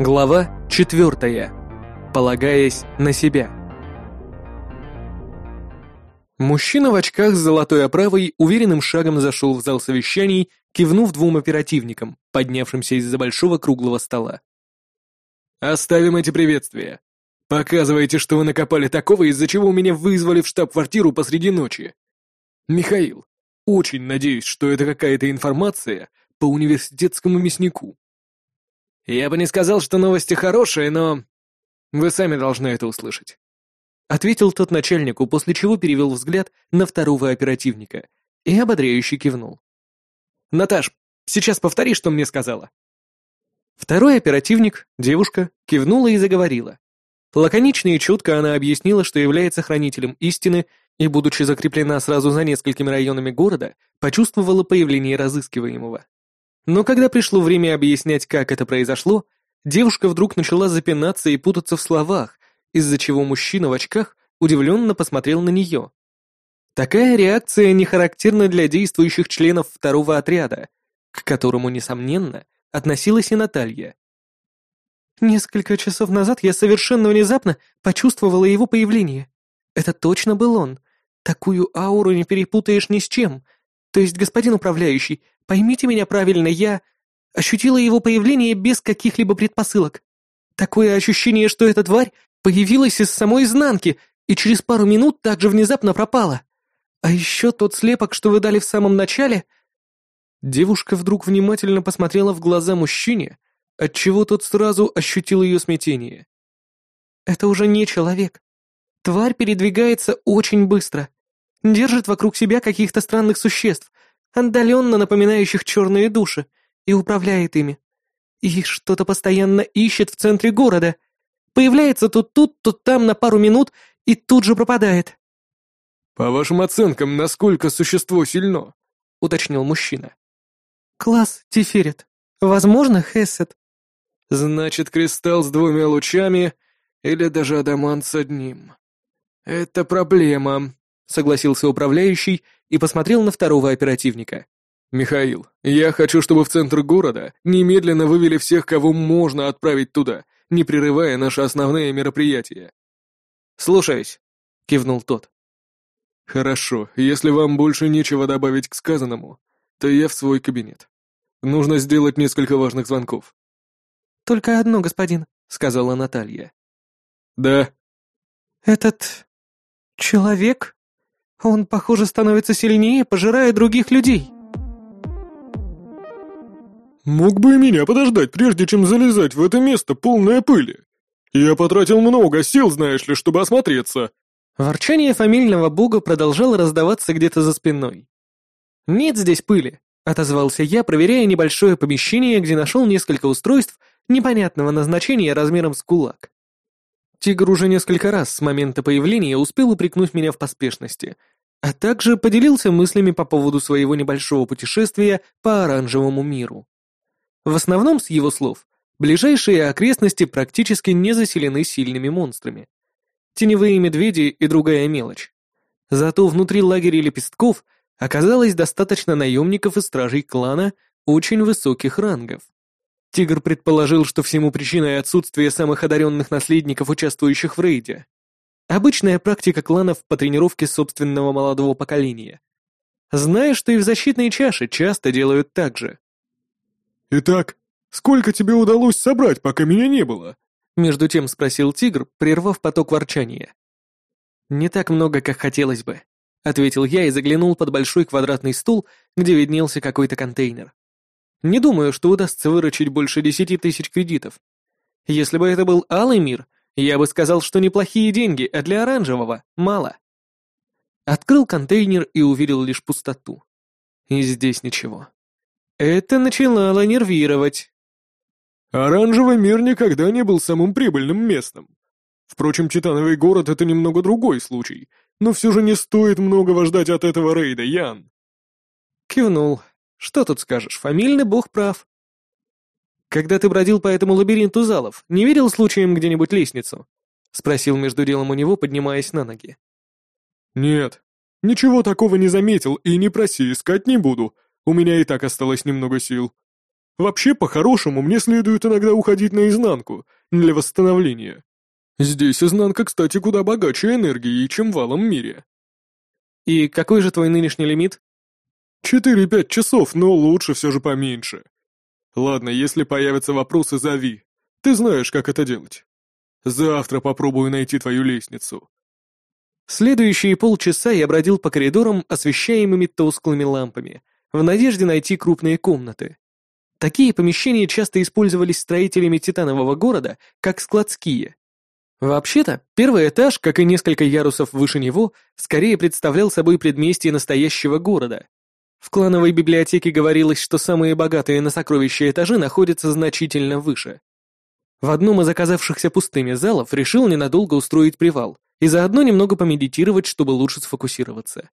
Глава четвертая. Полагаясь на себя. Мужчина в очках с золотой оправой уверенным шагом зашел в зал совещаний, кивнув двум оперативникам, поднявшимся из-за большого круглого стола. «Оставим эти приветствия. Показывайте, что вы накопали такого, из-за чего меня вызвали в штаб-квартиру посреди ночи. Михаил, очень надеюсь, что это какая-то информация по университетскому мяснику. Я бы не сказал, что новости хорошие, но... Вы сами должны это услышать. Ответил тот начальнику, после чего перевел взгляд на второго оперативника и ободряюще кивнул. «Наташ, сейчас повтори, что мне сказала». Второй оперативник, девушка, кивнула и заговорила. Лаконично и четко она объяснила, что является хранителем истины и, будучи закреплена сразу за несколькими районами города, почувствовала появление разыскиваемого. Но когда пришло время объяснять, как это произошло, девушка вдруг начала запинаться и путаться в словах, из-за чего мужчина в очках удивленно посмотрел на нее. Такая реакция не характерна для действующих членов второго отряда, к которому, несомненно, относилась и Наталья. Несколько часов назад я совершенно внезапно почувствовала его появление. Это точно был он. Такую ауру не перепутаешь ни с чем. То есть, господин управляющий, Поймите меня правильно, я ощутила его появление без каких-либо предпосылок. Такое ощущение, что эта тварь появилась из самой изнанки и через пару минут также внезапно пропала. А еще тот слепок, что вы дали в самом начале... Девушка вдруг внимательно посмотрела в глаза мужчине, отчего тот сразу ощутил ее смятение. Это уже не человек. Тварь передвигается очень быстро. Держит вокруг себя каких-то странных существ, отдаленно напоминающих черные души, и управляет ими. И что-то постоянно ищет в центре города. Появляется то тут, то там на пару минут и тут же пропадает. «По вашим оценкам, насколько существо сильно?» — уточнил мужчина. «Класс Тиферет. Возможно, Хессет». «Значит, кристалл с двумя лучами или даже адамант с одним. Это проблема», — согласился управляющий и посмотрел на второго оперативника. «Михаил, я хочу, чтобы в центр города немедленно вывели всех, кого можно отправить туда, не прерывая наши основные мероприятия». «Слушаюсь», — кивнул тот. «Хорошо, если вам больше нечего добавить к сказанному, то я в свой кабинет. Нужно сделать несколько важных звонков». «Только одно, господин», — сказала Наталья. «Да». «Этот... человек?» Он, похоже, становится сильнее, пожирая других людей. Мог бы и меня подождать, прежде чем залезать в это место, полное пыли. Я потратил много сил, знаешь ли, чтобы осмотреться. Ворчание фамильного бога продолжало раздаваться где-то за спиной. «Нет здесь пыли», — отозвался я, проверяя небольшое помещение, где нашел несколько устройств непонятного назначения размером с кулак. Тигр уже несколько раз с момента появления успел упрекнуть меня в поспешности, а также поделился мыслями по поводу своего небольшого путешествия по оранжевому миру. В основном, с его слов, ближайшие окрестности практически не заселены сильными монстрами. Теневые медведи и другая мелочь. Зато внутри лагеря лепестков оказалось достаточно наемников и стражей клана очень высоких рангов. Тигр предположил, что всему причиной отсутствие самых одаренных наследников, участвующих в рейде. Обычная практика кланов по тренировке собственного молодого поколения. Зная, что и в защитные чаши часто делают так же. «Итак, сколько тебе удалось собрать, пока меня не было?» Между тем спросил тигр, прервав поток ворчания. «Не так много, как хотелось бы», — ответил я и заглянул под большой квадратный стул, где виднелся какой-то контейнер. Не думаю, что удастся выручить больше десяти тысяч кредитов. Если бы это был алый мир, я бы сказал, что неплохие деньги, а для оранжевого — мало. Открыл контейнер и увидел лишь пустоту. И здесь ничего. Это начинало нервировать. Оранжевый мир никогда не был самым прибыльным местом. Впрочем, Титановый город — это немного другой случай, но все же не стоит многого ждать от этого рейда, Ян. Кивнул, что тут скажешь, фамильный бог прав. Когда ты бродил по этому лабиринту залов, не видел случаем где-нибудь лестницу? Спросил между делом у него, поднимаясь на ноги. Нет, ничего такого не заметил и не проси, искать не буду. У меня и так осталось немного сил. Вообще, по-хорошему, мне следует иногда уходить наизнанку, для восстановления. Здесь изнанка, кстати, куда богаче энергии, чем в алом мире. И какой же твой нынешний лимит? Четыре-пять часов, но лучше все же поменьше. Ладно, если появятся вопросы, зови. Ты знаешь, как это делать. Завтра попробую найти твою лестницу. Следующие полчаса я бродил по коридорам, освещаемыми тусклыми лампами, в надежде найти крупные комнаты. Такие помещения часто использовались строителями титанового города как складские. Вообще-то, первый этаж, как и несколько ярусов выше него, скорее представлял собой предместье настоящего города. В клановой библиотеке говорилось, что самые богатые на сокровища этажи находятся значительно выше. В одном из оказавшихся пустыми залов решил ненадолго устроить привал и заодно немного помедитировать, чтобы лучше сфокусироваться.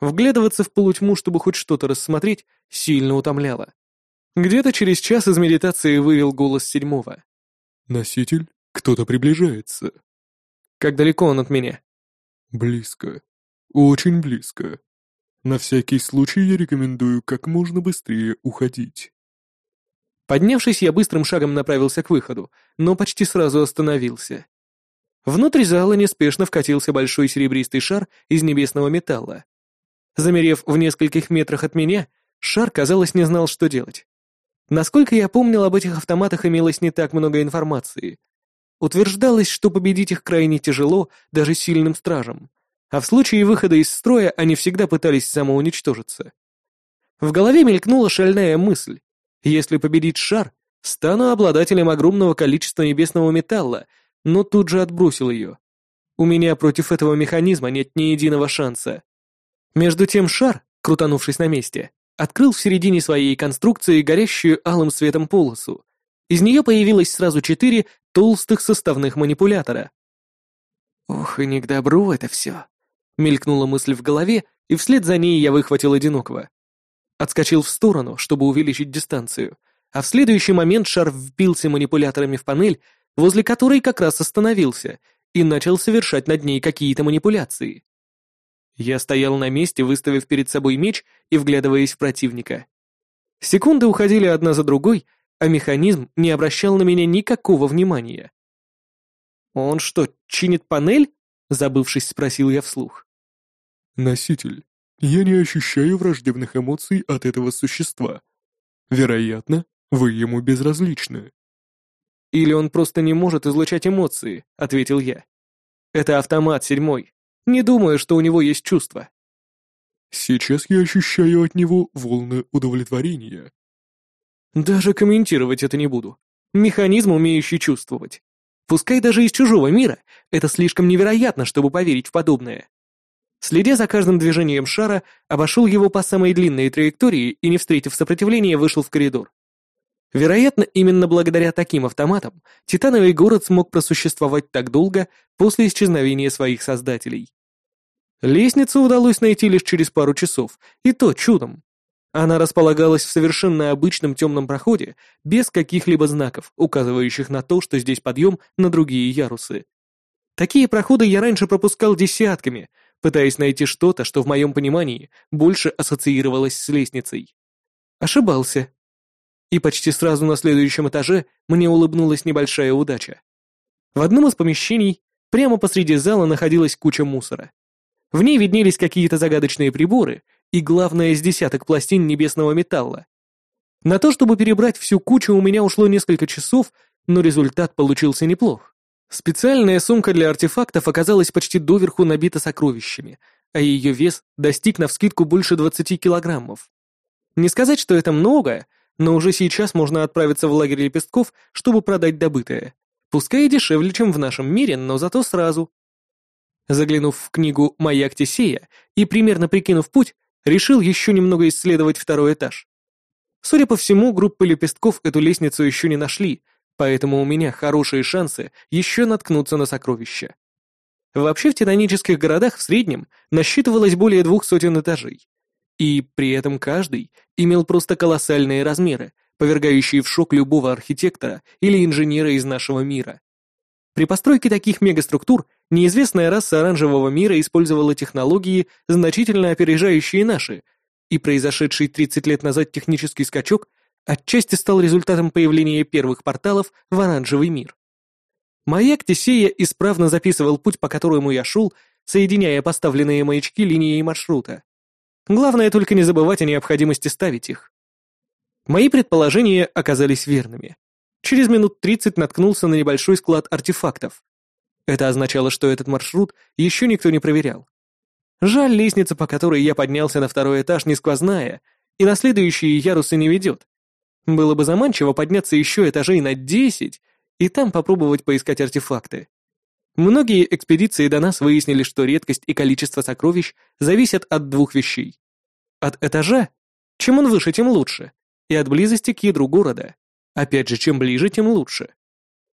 Вглядываться в полутьму, чтобы хоть что-то рассмотреть, сильно утомляло. Где-то через час из медитации вывел голос седьмого. «Носитель, кто-то приближается». «Как далеко он от меня?» «Близко. Очень близко. На всякий случай я рекомендую как можно быстрее уходить». Поднявшись, я быстрым шагом направился к выходу, но почти сразу остановился. Внутрь зала неспешно вкатился большой серебристый шар из небесного металла. Замерев в нескольких метрах от меня, шар, казалось, не знал, что делать. Насколько я помнил, об этих автоматах имелось не так много информации. Утверждалось, что победить их крайне тяжело даже сильным стражам, а в случае выхода из строя они всегда пытались самоуничтожиться. В голове мелькнула шальная мысль. Если победить шар, стану обладателем огромного количества небесного металла, но тут же отбросил ее. У меня против этого механизма нет ни единого шанса. Между тем шар, крутанувшись на месте, открыл в середине своей конструкции горящую алым светом полосу. Из нее появилось сразу четыре толстых составных манипулятора. «Ох, и не к добру это все», — мелькнула мысль в голове, и вслед за ней я выхватил одинокого. Отскочил в сторону, чтобы увеличить дистанцию, а в следующий момент шар вбился манипуляторами в панель, возле которой как раз остановился, и начал совершать над ней какие-то манипуляции. Я стоял на месте, выставив перед собой меч и вглядываясь в противника. Секунды уходили одна за другой, а механизм не обращал на меня никакого внимания. «Он что, чинит панель?» — забывшись, спросил я вслух. «Носитель, я не ощущаю враждебных эмоций от этого существа. Вероятно, вы ему безразличны». «Или он просто не может излучать эмоции», — ответил я. «Это автомат седьмой. Не думаю, что у него есть чувства». «Сейчас я ощущаю от него волны удовлетворения». «Даже комментировать это не буду. Механизм, умеющий чувствовать. Пускай даже из чужого мира, это слишком невероятно, чтобы поверить в подобное». Следя за каждым движением шара, обошел его по самой длинной траектории и, не встретив сопротивления, вышел в коридор. Вероятно, именно благодаря таким автоматам Титановый город смог просуществовать так долго после исчезновения своих создателей. Лестницу удалось найти лишь через пару часов, и то чудом. Она располагалась в совершенно обычном темном проходе, без каких-либо знаков, указывающих на то, что здесь подъем на другие ярусы. Такие проходы я раньше пропускал десятками, пытаясь найти что-то, что в моем понимании больше ассоциировалось с лестницей. Ошибался. И почти сразу на следующем этаже мне улыбнулась небольшая удача. В одном из помещений, прямо посреди зала, находилась куча мусора. В ней виднелись какие-то загадочные приборы и, главное, из десяток пластин небесного металла. На то, чтобы перебрать всю кучу, у меня ушло несколько часов, но результат получился неплох. Специальная сумка для артефактов оказалась почти доверху набита сокровищами, а ее вес достиг навскидку больше 20 килограммов. Не сказать, что это много, но уже сейчас можно отправиться в лагерь лепестков, чтобы продать добытое. Пускай и дешевле, чем в нашем мире, но зато сразу. Заглянув в книгу «Маяк Тесея» и примерно прикинув путь, решил еще немного исследовать второй этаж. Судя по всему, группы лепестков эту лестницу еще не нашли, поэтому у меня хорошие шансы еще наткнуться на сокровища. Вообще в титанических городах в среднем насчитывалось более двух сотен этажей. И при этом каждый имел просто колоссальные размеры, повергающие в шок любого архитектора или инженера из нашего мира. При постройке таких мегаструктур неизвестная раса оранжевого мира использовала технологии, значительно опережающие наши, и произошедший 30 лет назад технический скачок отчасти стал результатом появления первых порталов в оранжевый мир. Маяк Тесея исправно записывал путь, по которому я шел, соединяя поставленные маячки линией маршрута. Главное только не забывать о необходимости ставить их. Мои предположения оказались верными. Через минут тридцать наткнулся на небольшой склад артефактов. Это означало, что этот маршрут еще никто не проверял. Жаль, лестница, по которой я поднялся на второй этаж, не сквозная, и на следующие ярусы не ведет. Было бы заманчиво подняться еще этажей на десять и там попробовать поискать артефакты. Многие экспедиции до нас выяснили, что редкость и количество сокровищ зависят от двух вещей. От этажа, чем он выше, тем лучше, и от близости к ядру города. Опять же, чем ближе, тем лучше.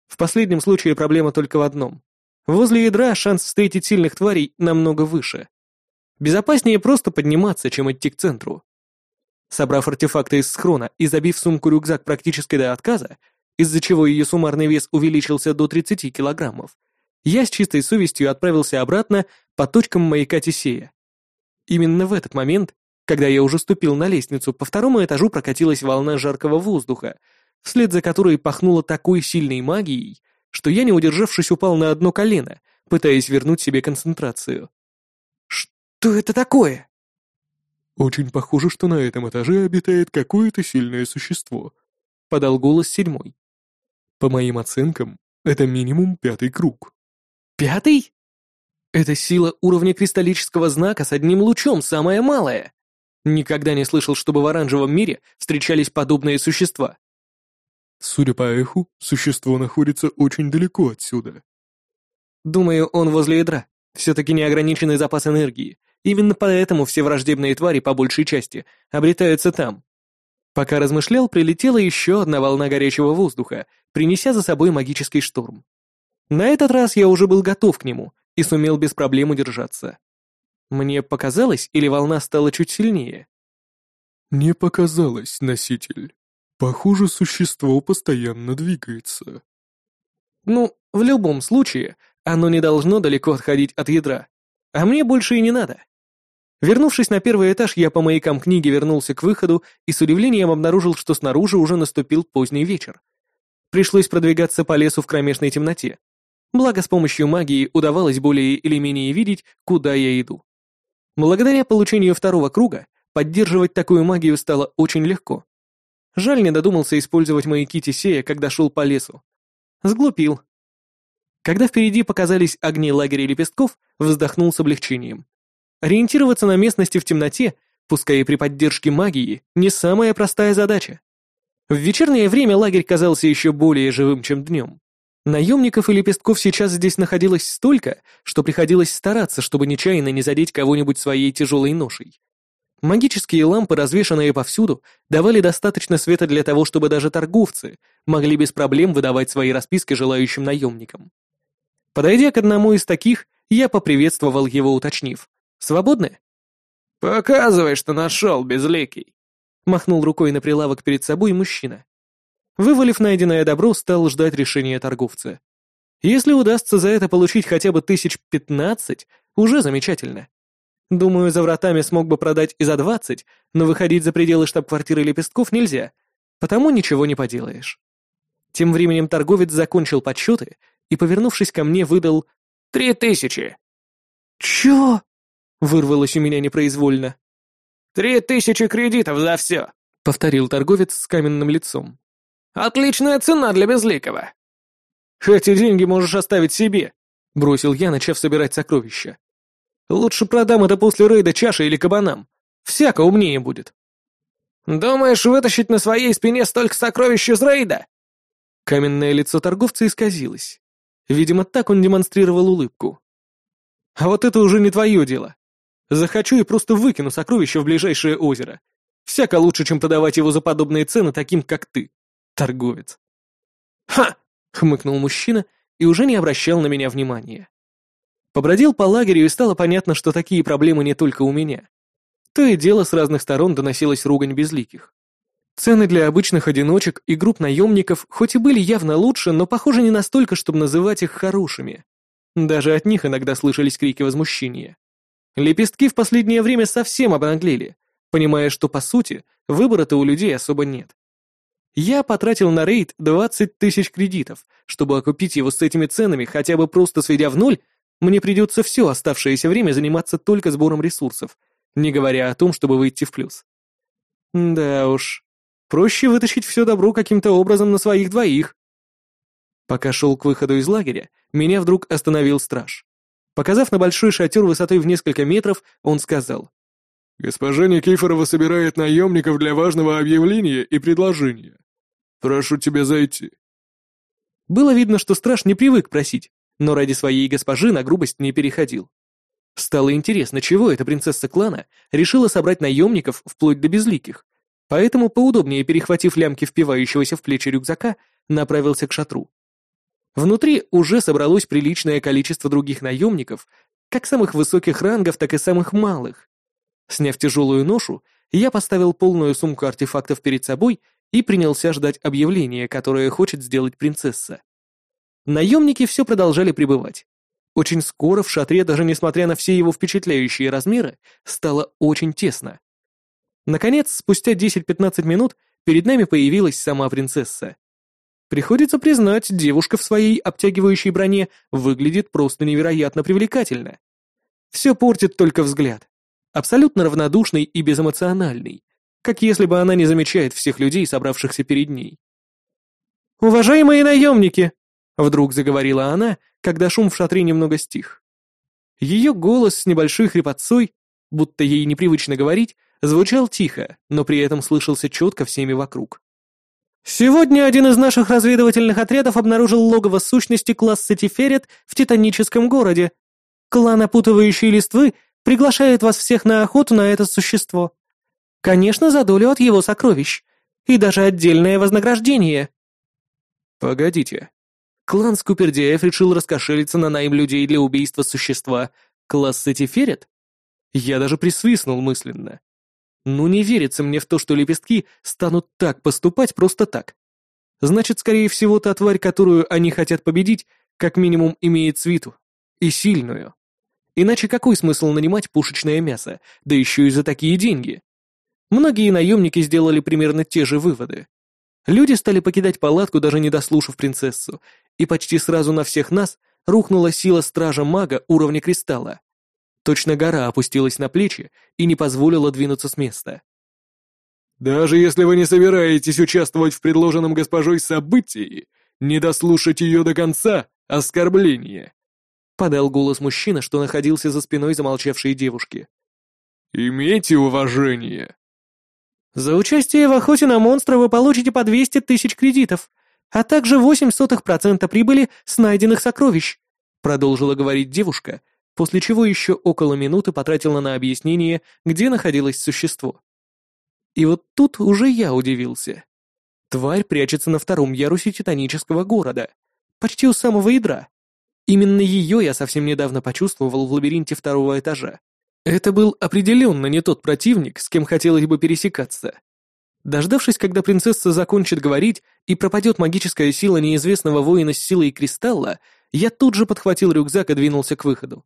В последнем случае проблема только в одном. Возле ядра шанс встретить сильных тварей намного выше. Безопаснее просто подниматься, чем идти к центру. Собрав артефакты из схрона и забив сумку-рюкзак практически до отказа, из-за чего ее суммарный вес увеличился до 30 килограммов, я с чистой совестью отправился обратно по точкам маяка Тесея. Именно в этот момент, когда я уже ступил на лестницу, по второму этажу прокатилась волна жаркого воздуха, вслед за которой пахнуло такой сильной магией, что я, не удержавшись, упал на одно колено, пытаясь вернуть себе концентрацию. «Что это такое?» «Очень похоже, что на этом этаже обитает какое-то сильное существо», — подал голос седьмой. «По моим оценкам, это минимум пятый круг». «Пятый? Это сила уровня кристаллического знака с одним лучом, самая малая. Никогда не слышал, чтобы в оранжевом мире встречались подобные существа». «Судя по эху, существо находится очень далеко отсюда». «Думаю, он возле ядра. Все-таки неограниченный запас энергии. Именно поэтому все враждебные твари, по большей части, обретаются там. Пока размышлял, прилетела еще одна волна горячего воздуха, принеся за собой магический шторм. На этот раз я уже был готов к нему и сумел без проблем удержаться. Мне показалось, или волна стала чуть сильнее? «Не показалось, носитель. Похоже, существо постоянно двигается». «Ну, в любом случае, оно не должно далеко отходить от ядра. А мне больше и не надо. Вернувшись на первый этаж, я по маякам книги вернулся к выходу и с удивлением обнаружил, что снаружи уже наступил поздний вечер. Пришлось продвигаться по лесу в кромешной темноте. Благо, с помощью магии удавалось более или менее видеть, куда я иду. Благодаря получению второго круга, поддерживать такую магию стало очень легко. Жаль, не додумался использовать маяки Тесея, когда шел по лесу. Сглупил. Когда впереди показались огни лагеря лепестков, вздохнул с облегчением. Ориентироваться на местности в темноте, пускай и при поддержке магии, не самая простая задача. В вечернее время лагерь казался еще более живым, чем днем. Наемников и лепестков сейчас здесь находилось столько, что приходилось стараться, чтобы нечаянно не задеть кого-нибудь своей тяжелой ношей. Магические лампы, развешанные повсюду, давали достаточно света для того, чтобы даже торговцы могли без проблем выдавать свои расписки желающим наемникам. Подойдя к одному из таких, я поприветствовал его, уточнив. Свободны?» «Показывай, что нашел, безликий!» Махнул рукой на прилавок перед собой мужчина. Вывалив найденное добро, стал ждать решения торговца. Если удастся за это получить хотя бы тысяч пятнадцать, уже замечательно. Думаю, за вратами смог бы продать и за двадцать, но выходить за пределы штаб-квартиры лепестков нельзя, потому ничего не поделаешь. Тем временем торговец закончил подсчеты и, повернувшись ко мне, выдал «Три тысячи». «Чё?» Вырвалось у меня непроизвольно. «Три тысячи кредитов за все», — повторил торговец с каменным лицом. «Отличная цена для Безликого». «Эти деньги можешь оставить себе», — бросил я, начав собирать сокровища. «Лучше продам это после рейда чаши или кабанам. Всяко умнее будет». «Думаешь вытащить на своей спине столько сокровищ из рейда?» Каменное лицо торговца исказилось. Видимо, так он демонстрировал улыбку. «А вот это уже не твое дело. Захочу и просто выкину сокровище в ближайшее озеро. Всяко лучше, чем продавать его за подобные цены таким, как ты, торговец. «Ха!» — хмыкнул мужчина и уже не обращал на меня внимания. Побродил по лагерю и стало понятно, что такие проблемы не только у меня. То и дело с разных сторон доносилась ругань безликих. Цены для обычных одиночек и групп наемников хоть и были явно лучше, но, похоже, не настолько, чтобы называть их хорошими. Даже от них иногда слышались крики возмущения. Лепестки в последнее время совсем обнаглели, понимая, что, по сути, выбора-то у людей особо нет. Я потратил на рейд 20 тысяч кредитов. Чтобы окупить его с этими ценами, хотя бы просто сведя в ноль, мне придется все оставшееся время заниматься только сбором ресурсов, не говоря о том, чтобы выйти в плюс. Да уж, проще вытащить все добро каким-то образом на своих двоих. Пока шел к выходу из лагеря, меня вдруг остановил страж. Показав на большой шатер высотой в несколько метров, он сказал. «Госпожа Никифорова собирает наемников для важного объявления и предложения. Прошу тебя зайти». Было видно, что страж не привык просить, но ради своей госпожи на грубость не переходил. Стало интересно, чего эта принцесса клана решила собрать наемников вплоть до безликих, поэтому, поудобнее перехватив лямки впивающегося в плечи рюкзака, направился к шатру. Внутри уже собралось приличное количество других наемников, как самых высоких рангов, так и самых малых. Сняв тяжелую ношу, я поставил полную сумку артефактов перед собой и принялся ждать объявления, которое хочет сделать принцесса. Наемники все продолжали пребывать. Очень скоро в шатре, даже несмотря на все его впечатляющие размеры, стало очень тесно. Наконец, спустя 10-15 минут, перед нами появилась сама принцесса. Приходится признать, девушка в своей обтягивающей броне выглядит просто невероятно привлекательно. Все портит только взгляд. Абсолютно равнодушный и безэмоциональный, как если бы она не замечает всех людей, собравшихся перед ней. «Уважаемые наемники!» — вдруг заговорила она, когда шум в шатре немного стих. Ее голос с небольшой хрипотцой, будто ей непривычно говорить, звучал тихо, но при этом слышался четко всеми вокруг. Сегодня один из наших разведывательных отрядов обнаружил логово сущности класса Тиферет в Титаническом городе. Клан опутывающей листвы приглашает вас всех на охоту на это существо. Конечно, за долю от его сокровищ. И даже отдельное вознаграждение. Погодите. Клан Скупердяев решил раскошелиться на найм людей для убийства существа класса Тиферет? Я даже присвистнул мысленно. Ну не верится мне в то, что лепестки станут так поступать просто так. Значит, скорее всего, та тварь, которую они хотят победить, как минимум имеет свиту. И сильную. Иначе какой смысл нанимать пушечное мясо, да еще и за такие деньги? Многие наемники сделали примерно те же выводы. Люди стали покидать палатку, даже не дослушав принцессу, и почти сразу на всех нас рухнула сила стража мага уровня кристалла. Точно гора опустилась на плечи и не позволила двинуться с места. «Даже если вы не собираетесь участвовать в предложенном госпожой событии, не дослушать ее до конца — оскорбление!» Подал голос мужчина, что находился за спиной замолчавшей девушки. «Имейте уважение!» «За участие в охоте на монстра вы получите по 200 тысяч кредитов, а также 0,08% прибыли с найденных сокровищ», продолжила говорить девушка, после чего еще около минуты потратила на объяснение, где находилось существо. И вот тут уже я удивился. Тварь прячется на втором ярусе титанического города, почти у самого ядра. Именно ее я совсем недавно почувствовал в лабиринте второго этажа. Это был определенно не тот противник, с кем хотелось бы пересекаться. Дождавшись, когда принцесса закончит говорить и пропадет магическая сила неизвестного воина с силой кристалла, я тут же подхватил рюкзак и двинулся к выходу.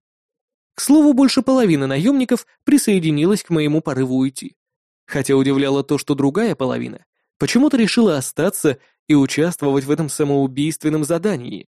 К слову, больше половины наемников присоединилась к моему порыву уйти. Хотя удивляло то, что другая половина почему-то решила остаться и участвовать в этом самоубийственном задании.